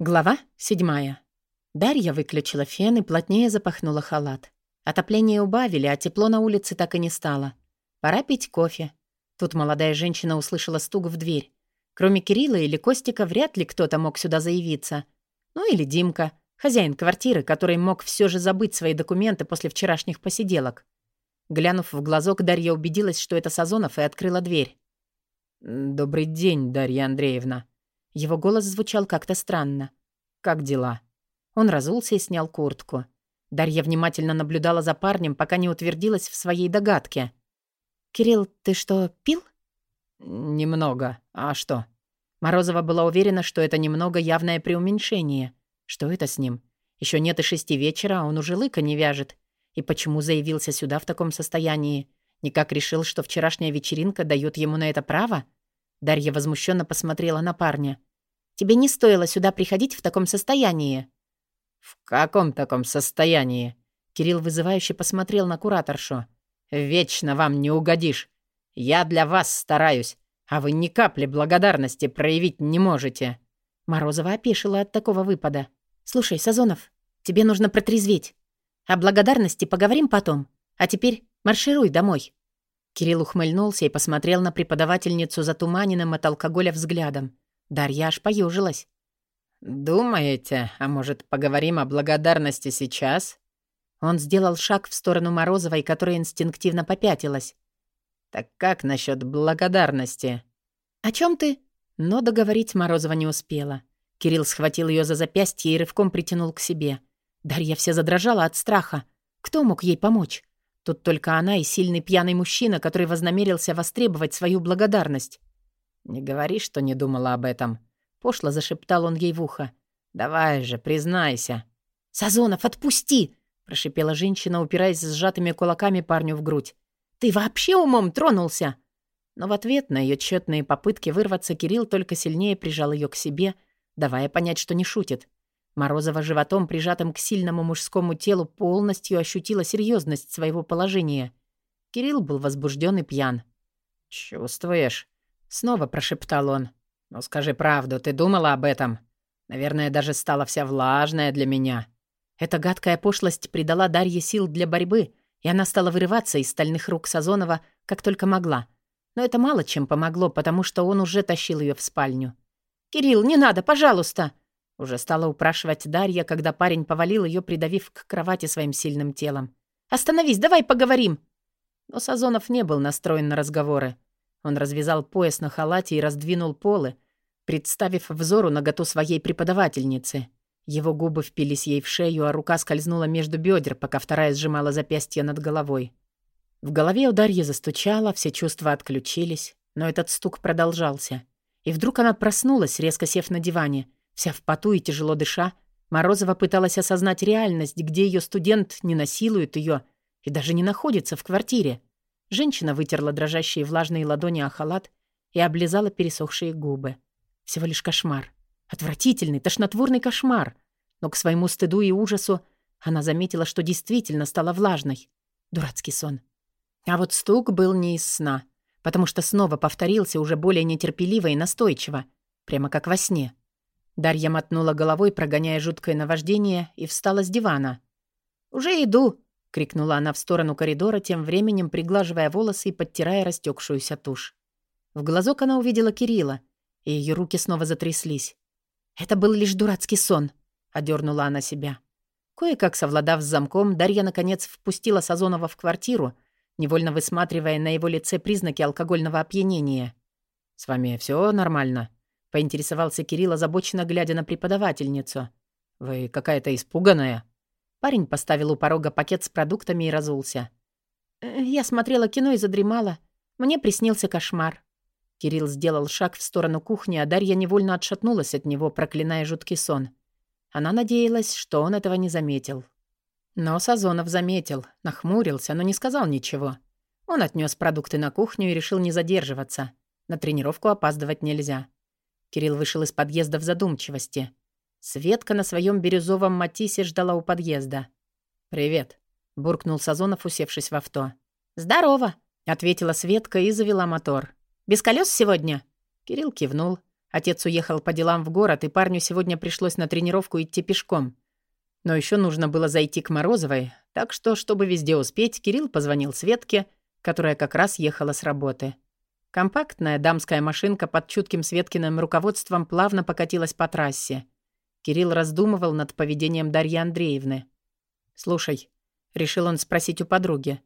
Глава седьмая. Дарья выключила фен и плотнее запахнула халат. Отопление убавили, а тепло на улице так и не стало. Пора пить кофе. Тут молодая женщина услышала стук в дверь. Кроме Кирилла или Костика вряд ли кто-то мог сюда заявиться. Ну или Димка, хозяин квартиры, который мог все же забыть свои документы после вчерашних посиделок. Глянув в глазок, Дарья убедилась, что это Сазонов, и открыла дверь. «Добрый день, Дарья Андреевна». Его голос звучал как-то странно. «Как дела?» Он разулся и снял куртку. Дарья внимательно наблюдала за парнем, пока не утвердилась в своей догадке. «Кирилл, ты что, пил?» «Немного. А что?» Морозова была уверена, что это немного явное преуменьшение. Что это с ним? Еще нет и шести вечера, а он уже лыка не вяжет. И почему заявился сюда в таком состоянии? Никак решил, что вчерашняя вечеринка дает ему на это право? Дарья возмущенно посмотрела на парня. «Тебе не стоило сюда приходить в таком состоянии». «В каком таком состоянии?» Кирилл вызывающе посмотрел на кураторшу. «Вечно вам не угодишь. Я для вас стараюсь, а вы ни капли благодарности проявить не можете». Морозова опешила от такого выпада. «Слушай, Сазонов, тебе нужно протрезветь. О благодарности поговорим потом. А теперь маршируй домой». Кирилл ухмыльнулся и посмотрел на преподавательницу затуманенным от алкоголя взглядом. Дарья аж поюжилась. «Думаете, а может, поговорим о благодарности сейчас?» Он сделал шаг в сторону Морозовой, которая инстинктивно попятилась. «Так как насчет благодарности?» «О чем ты?» Но договорить Морозова не успела. Кирилл схватил ее за запястье и рывком притянул к себе. Дарья вся задрожала от страха. Кто мог ей помочь? Тут только она и сильный пьяный мужчина, который вознамерился востребовать свою благодарность. «Не говори, что не думала об этом», — пошло зашептал он ей в ухо. «Давай же, признайся». «Сазонов, отпусти!» — прошипела женщина, упираясь сжатыми кулаками парню в грудь. «Ты вообще умом тронулся?» Но в ответ на ее тщетные попытки вырваться Кирилл только сильнее прижал ее к себе, давая понять, что не шутит. Морозова животом, прижатым к сильному мужскому телу, полностью ощутила серьезность своего положения. Кирилл был возбужден и пьян. «Чувствуешь?» — снова прошептал он. «Ну скажи правду, ты думала об этом? Наверное, даже стала вся влажная для меня». Эта гадкая пошлость придала Дарье сил для борьбы, и она стала вырываться из стальных рук Сазонова, как только могла. Но это мало чем помогло, потому что он уже тащил ее в спальню. «Кирилл, не надо, пожалуйста!» Уже стала упрашивать Дарья, когда парень повалил ее, придавив к кровати своим сильным телом. «Остановись, давай поговорим!» Но Сазонов не был настроен на разговоры. Он развязал пояс на халате и раздвинул полы, представив взору наготу своей преподавательницы. Его губы впились ей в шею, а рука скользнула между бедер, пока вторая сжимала запястье над головой. В голове у Дарьи застучало, все чувства отключились, но этот стук продолжался. И вдруг она проснулась, резко сев на диване — Вся в поту и тяжело дыша, Морозова пыталась осознать реальность, где ее студент не насилует ее и даже не находится в квартире. Женщина вытерла дрожащие влажные ладони о халат и облизала пересохшие губы. Всего лишь кошмар. Отвратительный, тошнотворный кошмар. Но к своему стыду и ужасу она заметила, что действительно стала влажной. Дурацкий сон. А вот стук был не из сна, потому что снова повторился уже более нетерпеливо и настойчиво, прямо как во сне. Дарья мотнула головой, прогоняя жуткое наваждение, и встала с дивана. «Уже иду!» — крикнула она в сторону коридора, тем временем приглаживая волосы и подтирая растекшуюся тушь. В глазок она увидела Кирилла, и ее руки снова затряслись. «Это был лишь дурацкий сон», — одернула она себя. Кое-как совладав с замком, Дарья, наконец, впустила Сазонова в квартиру, невольно высматривая на его лице признаки алкогольного опьянения. «С вами все нормально?» Поинтересовался Кирилл, озабоченно глядя на преподавательницу. «Вы какая-то испуганная?» Парень поставил у порога пакет с продуктами и разулся. «Э, «Я смотрела кино и задремала. Мне приснился кошмар». Кирилл сделал шаг в сторону кухни, а Дарья невольно отшатнулась от него, проклиная жуткий сон. Она надеялась, что он этого не заметил. Но Сазонов заметил, нахмурился, но не сказал ничего. Он отнес продукты на кухню и решил не задерживаться. На тренировку опаздывать нельзя. Кирилл вышел из подъезда в задумчивости. Светка на своем бирюзовом матисе ждала у подъезда. «Привет», — буркнул Сазонов, усевшись в авто. «Здорово», — ответила Светка и завела мотор. «Без колес сегодня?» Кирилл кивнул. Отец уехал по делам в город, и парню сегодня пришлось на тренировку идти пешком. Но еще нужно было зайти к Морозовой, так что, чтобы везде успеть, Кирилл позвонил Светке, которая как раз ехала с работы. Компактная дамская машинка под чутким Светкиным руководством плавно покатилась по трассе. Кирилл раздумывал над поведением Дарьи Андреевны. «Слушай», — решил он спросить у подруги,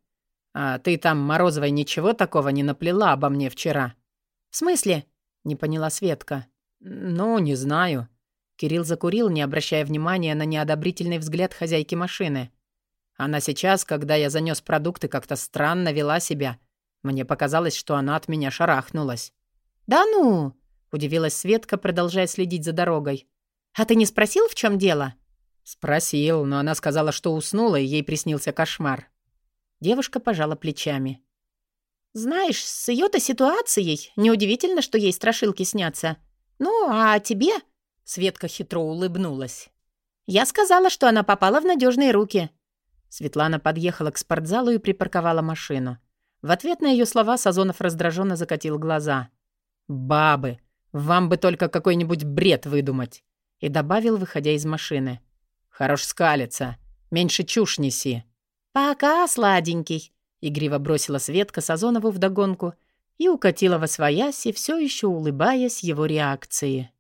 «а ты там, Морозовой, ничего такого не наплела обо мне вчера?» «В смысле?» — не поняла Светка. «Ну, не знаю». Кирилл закурил, не обращая внимания на неодобрительный взгляд хозяйки машины. Она сейчас, когда я занёс продукты, как-то странно вела себя. Мне показалось, что она от меня шарахнулась. «Да ну!» — удивилась Светка, продолжая следить за дорогой. «А ты не спросил, в чём дело?» «Спросил, но она сказала, что уснула, и ей приснился кошмар». Девушка пожала плечами. «Знаешь, с её-то ситуацией неудивительно, что ей страшилки снятся. Ну, а тебе?» Светка хитро улыбнулась. «Я сказала, что она попала в надежные руки». Светлана подъехала к спортзалу и припарковала машину. В ответ на ее слова Сазонов раздраженно закатил глаза. «Бабы, вам бы только какой-нибудь бред выдумать!» И добавил, выходя из машины. «Хорош скалиться. Меньше чушь неси». «Пока, сладенький!» Игриво бросила Светка Сазонову вдогонку и укатила во свояси, все еще улыбаясь его реакции.